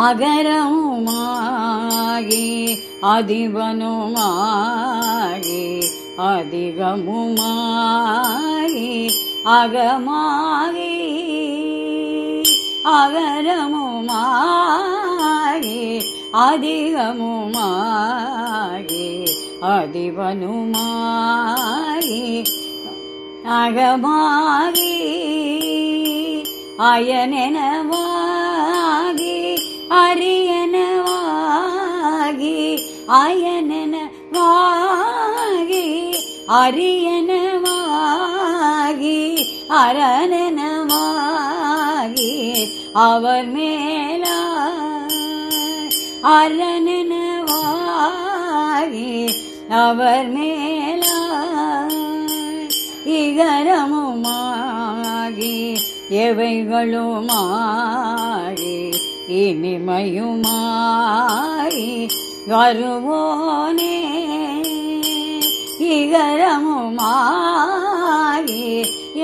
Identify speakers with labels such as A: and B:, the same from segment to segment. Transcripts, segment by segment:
A: अगरमुगे अधिवनुमागे अधिगमु अगमा अगरमुगमु अधिवनुमागमावि आयनेन वा அரியனவாகி அயனனவாகி அரியனவாகி அரணனமாகி அவர் மேலா அரணனவாகி அவர் மேலா இகரமுமாகி எவைகளுமாகி இனிமையுமாய் வருவோனே இகரமுமாய்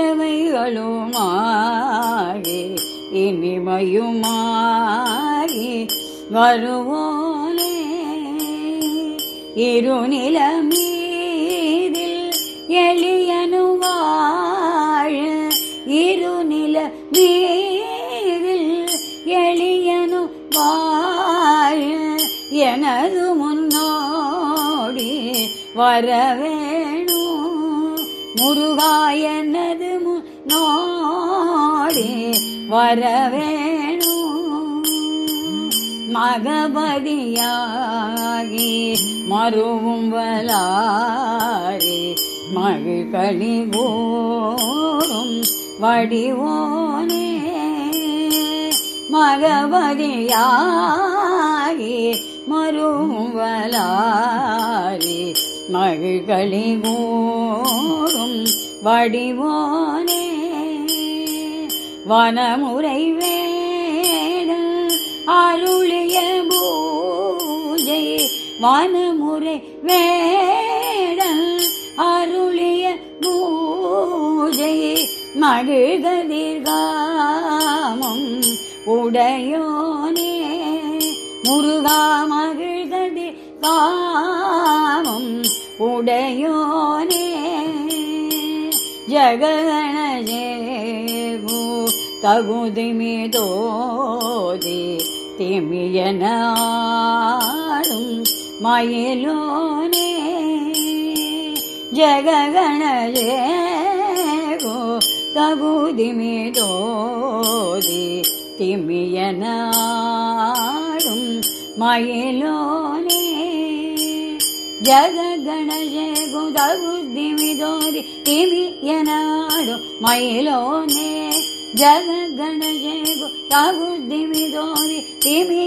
A: எவைகளுமாய் இனிமையுமாய் வருவோனே இருநிலமீதில் எளிய எனது முன்னோடி வரவேணு முருகாயனது முன்னோடி வரவேணு மகபதியாகி மருவும் வலாரி மகிழ்கழி போரும் வடிவோனே மகபதியாக மருவலாரி மகிழ்களி ஓரும் வடிவானே வனமுறை வேட அருளிய பூஜை வனமுறை வேட அருளிய பூஜை மகிழ்கதிர்காமம் உடையோனே मिर्ध कामं उडयो जगगणजे गो तगुदिमि तो दे तिमयनाडु मैलो ने तगुदिमि तो तिमि यनाड मैलोने जगगणशगु दागु दिवि तिमि यनाडु मैलोने जगगणशे गो दगु दीमी दोरि तिमि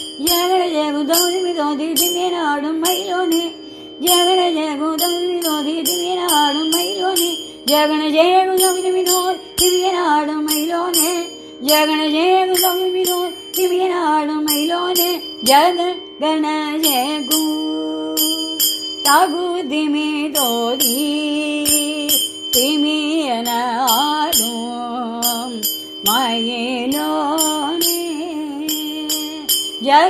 A: जगणी जगण जी जगण जे दिवीरा जगण जे नवीरोड मैलो ने जगगणी तोरि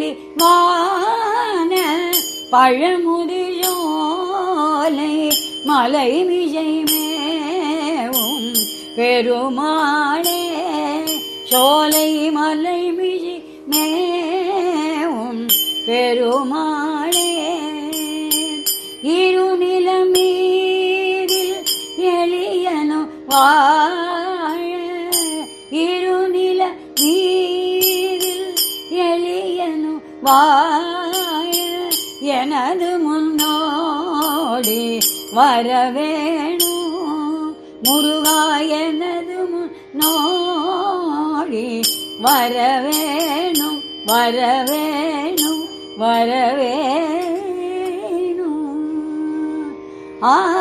A: மாமலி மான பழமுதியோலை மலை மிஜை மேவும் பெருமாளே சோலை மலை மிஜி மேவும் பெருமாளே இருநிலமீரில் எளியனும் வா வாழ எனது முன்னோடி வரவேணும் முருகா எனது முன்னோடி வரவேணும் வரவேணும் வரவேணும் ஆ